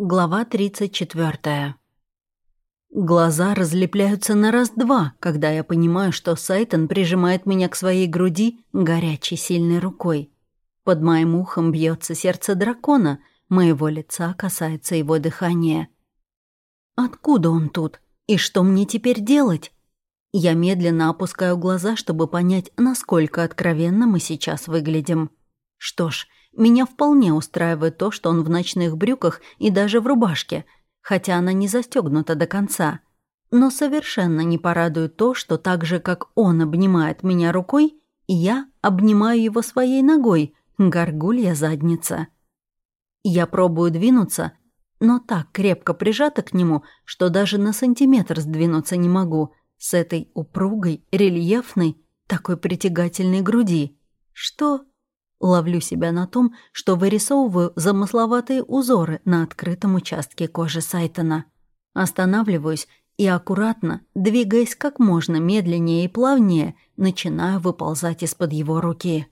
Глава 34. Глаза разлепляются на раз-два, когда я понимаю, что Сайтон прижимает меня к своей груди горячей сильной рукой. Под моим ухом бьется сердце дракона, моего лица касается его дыхания. Откуда он тут? И что мне теперь делать? Я медленно опускаю глаза, чтобы понять, насколько откровенно мы сейчас выглядим. Что ж, меня вполне устраивает то, что он в ночных брюках и даже в рубашке, хотя она не застегнута до конца. Но совершенно не порадует то, что так же, как он обнимает меня рукой, я обнимаю его своей ногой, горгулья задница. Я пробую двинуться, но так крепко прижата к нему, что даже на сантиметр сдвинуться не могу с этой упругой, рельефной, такой притягательной груди. Что Ловлю себя на том, что вырисовываю замысловатые узоры на открытом участке кожи Сайтона. Останавливаюсь и аккуратно, двигаясь как можно медленнее и плавнее, начинаю выползать из-под его руки.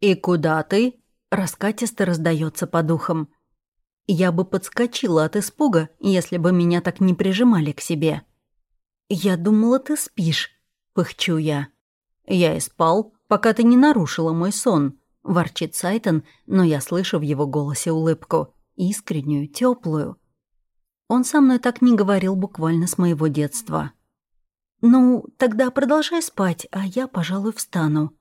«И куда ты?» – раскатисто раздается по духам. Я бы подскочила от испуга, если бы меня так не прижимали к себе. «Я думала, ты спишь», – пыхчу я. «Я и спал, пока ты не нарушила мой сон», — ворчит Сайтон, но я слышу в его голосе улыбку. Искреннюю, теплую. Он со мной так не говорил буквально с моего детства. «Ну, тогда продолжай спать, а я, пожалуй, встану».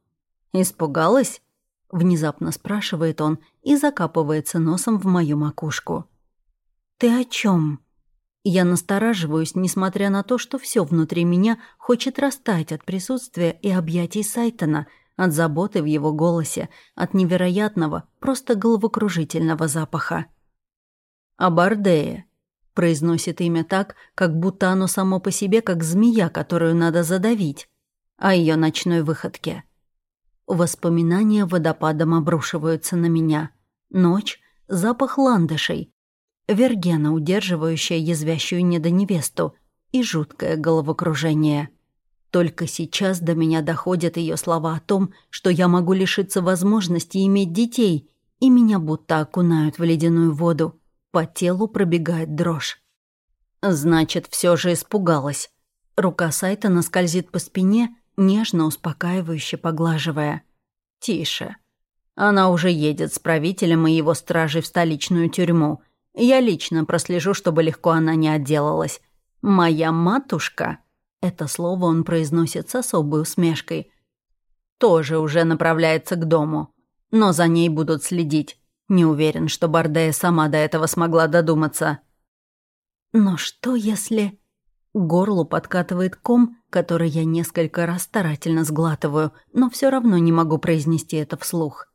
«Испугалась?» — внезапно спрашивает он и закапывается носом в мою макушку. «Ты о чем? Я настораживаюсь, несмотря на то, что все внутри меня хочет растаять от присутствия и объятий Сайтона — от заботы в его голосе, от невероятного, просто головокружительного запаха. «Абардея», — произносит имя так, как будто оно само по себе, как змея, которую надо задавить, о ее ночной выходке. Воспоминания водопадом обрушиваются на меня. Ночь, запах ландышей, вергена, удерживающая язвящую недоневесту, и жуткое головокружение. Только сейчас до меня доходят ее слова о том, что я могу лишиться возможности иметь детей, и меня будто окунают в ледяную воду. По телу пробегает дрожь. Значит, все же испугалась. Рука Сайтона скользит по спине, нежно, успокаивающе поглаживая. «Тише. Она уже едет с правителем и его стражей в столичную тюрьму. Я лично прослежу, чтобы легко она не отделалась. Моя матушка...» Это слово он произносит с особой усмешкой. Тоже уже направляется к дому. Но за ней будут следить. Не уверен, что Бардея сама до этого смогла додуматься. Но что если... горлу подкатывает ком, который я несколько раз старательно сглатываю, но все равно не могу произнести это вслух.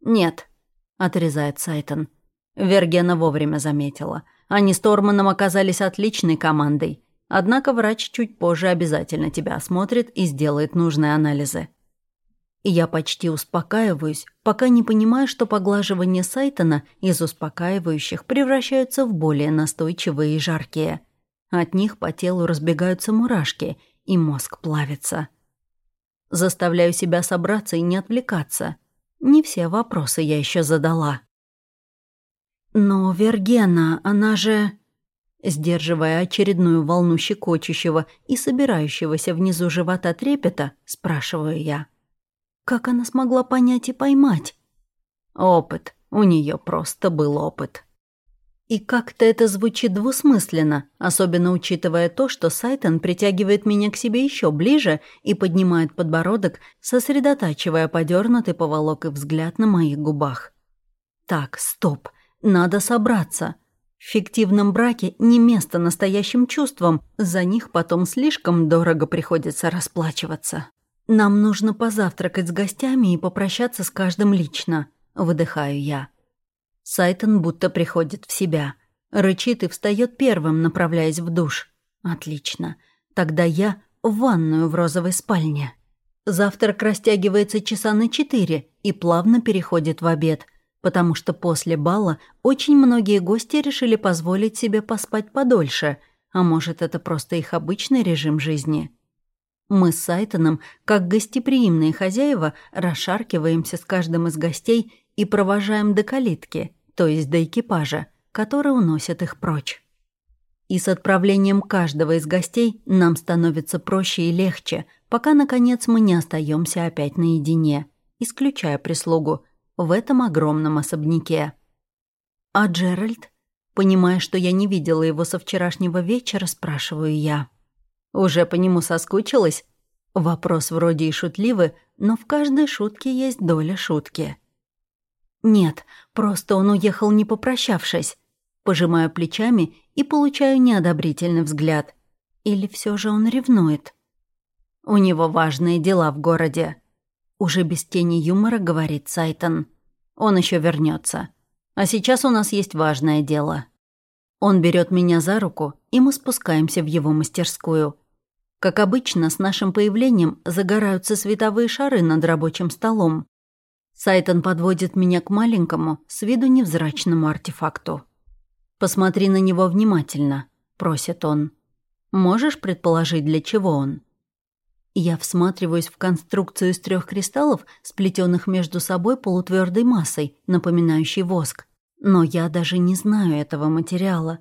«Нет», — отрезает Сайтон. Вергена вовремя заметила. Они с Торманом оказались отличной командой. Однако врач чуть позже обязательно тебя осмотрит и сделает нужные анализы. И я почти успокаиваюсь, пока не понимаю, что поглаживания Сайтона из успокаивающих превращаются в более настойчивые и жаркие. От них по телу разбегаются мурашки, и мозг плавится. Заставляю себя собраться и не отвлекаться. Не все вопросы я еще задала. «Но Вергена, она же...» Сдерживая очередную волну щекочущего и собирающегося внизу живота трепета, спрашиваю я. Как она смогла понять и поймать? Опыт. У нее просто был опыт. И как-то это звучит двусмысленно, особенно учитывая то, что Сайтон притягивает меня к себе еще ближе и поднимает подбородок, сосредотачивая подернутый поволок и взгляд на моих губах. Так, стоп, надо собраться — в фиктивном браке не место настоящим чувствам, за них потом слишком дорого приходится расплачиваться. Нам нужно позавтракать с гостями и попрощаться с каждым лично, выдыхаю я. Сайтон будто приходит в себя. Рычит и встает первым, направляясь в душ. Отлично. Тогда я в ванную в розовой спальне. Завтрак растягивается часа на четыре и плавно переходит в обед – потому что после бала очень многие гости решили позволить себе поспать подольше, а может, это просто их обычный режим жизни. Мы с Сайтоном, как гостеприимные хозяева, расшаркиваемся с каждым из гостей и провожаем до калитки, то есть до экипажа, который уносит их прочь. И с отправлением каждого из гостей нам становится проще и легче, пока, наконец, мы не остаемся опять наедине, исключая прислугу, в этом огромном особняке. А Джеральд? Понимая, что я не видела его со вчерашнего вечера, спрашиваю я. «Уже по нему соскучилась?» Вопрос вроде и шутливый, но в каждой шутке есть доля шутки. «Нет, просто он уехал не попрощавшись». Пожимаю плечами и получаю неодобрительный взгляд. Или все же он ревнует? У него важные дела в городе. Уже без тени юмора говорит Сайтон. Он еще вернется. А сейчас у нас есть важное дело. Он берет меня за руку, и мы спускаемся в его мастерскую. Как обычно, с нашим появлением загораются световые шары над рабочим столом. Сайтон подводит меня к маленькому, с виду невзрачному артефакту. «Посмотри на него внимательно», — просит он. «Можешь предположить, для чего он?» Я всматриваюсь в конструкцию из трех кристаллов, сплетенных между собой полутвердой массой, напоминающей воск. Но я даже не знаю этого материала.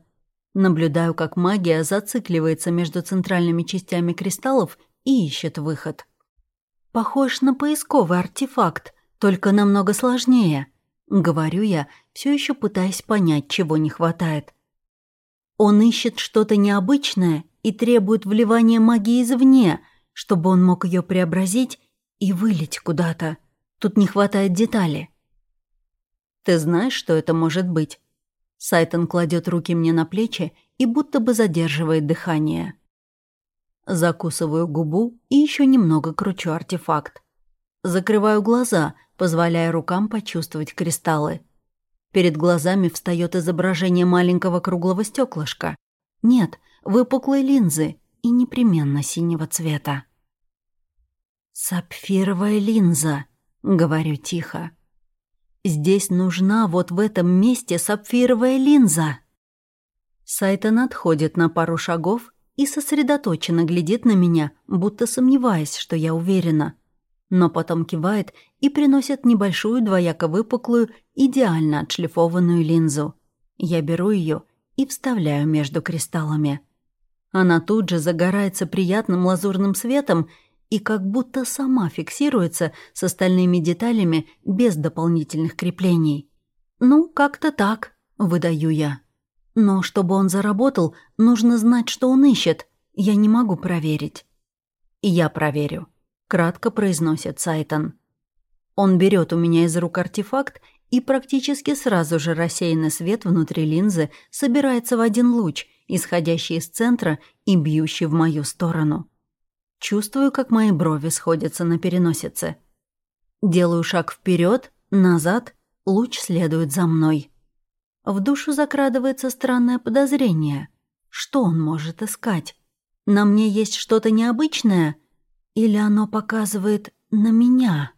Наблюдаю, как магия зацикливается между центральными частями кристаллов и ищет выход. Похож на поисковый артефакт, только намного сложнее. Говорю я, все еще пытаясь понять, чего не хватает. Он ищет что-то необычное и требует вливания магии извне — чтобы он мог ее преобразить и вылить куда-то. Тут не хватает детали. Ты знаешь, что это может быть? Сайтон кладет руки мне на плечи и будто бы задерживает дыхание. Закусываю губу и еще немного кручу артефакт. Закрываю глаза, позволяя рукам почувствовать кристаллы. Перед глазами встает изображение маленького круглого стеклышка. Нет, выпуклой линзы и непременно синего цвета. «Сапфировая линза», — говорю тихо. «Здесь нужна вот в этом месте сапфировая линза». Сайтон отходит на пару шагов и сосредоточенно глядит на меня, будто сомневаясь, что я уверена. Но потом кивает и приносит небольшую двояко выпуклую, идеально отшлифованную линзу. Я беру ее и вставляю между кристаллами. Она тут же загорается приятным лазурным светом и как будто сама фиксируется с остальными деталями без дополнительных креплений. «Ну, как-то так», — выдаю я. «Но чтобы он заработал, нужно знать, что он ищет. Я не могу проверить». «Я проверю», — кратко произносит Сайтон. Он берет у меня из рук артефакт, и практически сразу же рассеянный свет внутри линзы собирается в один луч, исходящий из центра и бьющий в мою сторону. Чувствую, как мои брови сходятся на переносице. Делаю шаг вперед, назад, луч следует за мной. В душу закрадывается странное подозрение. Что он может искать? На мне есть что-то необычное? Или оно показывает на меня?»